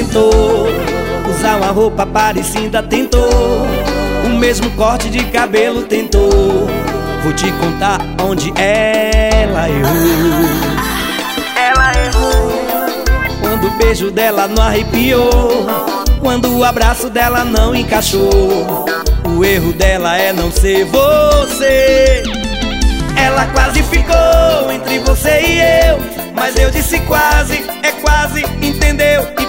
gostou Usar uma roupa parecida tentou O mesmo corte de cabelo tentou. Vou te contar onde ela errou. Ela errou. Quando o beijo dela não arrepiou Quando o abraço dela não encaixou O erro dela é não ser você. Ela quase ficou entre você e eu Mas eu disse quase, é quase, entendeu?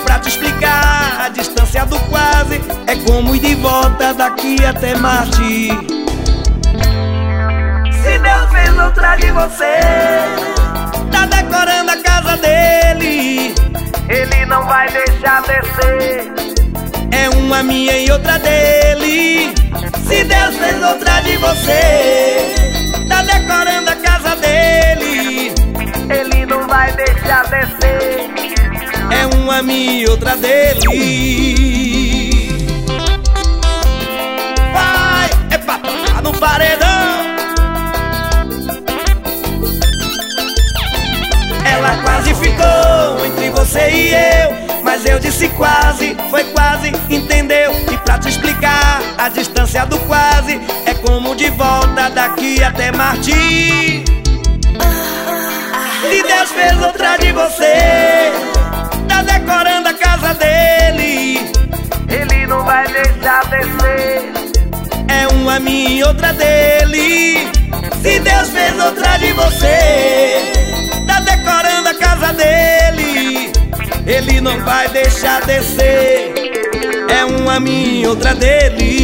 Ir de volta daqui até Marte. Se Deus fez outra de você Tá decorando a casa dele. Ele não vai deixar descer. É uma minha e outra dele. Se Deus fez outra de você Tá decorando a casa dele. Ele não vai deixar descer. É uma minha e outra dele ficou entre você e eu Mas eu disse quase, foi quase, entendeu? E pra te explicar, a distância do quase É como de volta daqui até Marte Se Deus fez outra de você Tá decorando a casa dele. Ele não vai deixar descer. É uma minha e outra dele. Se Deus fez outra de você Ele não vai deixar descer É uma minha outra dele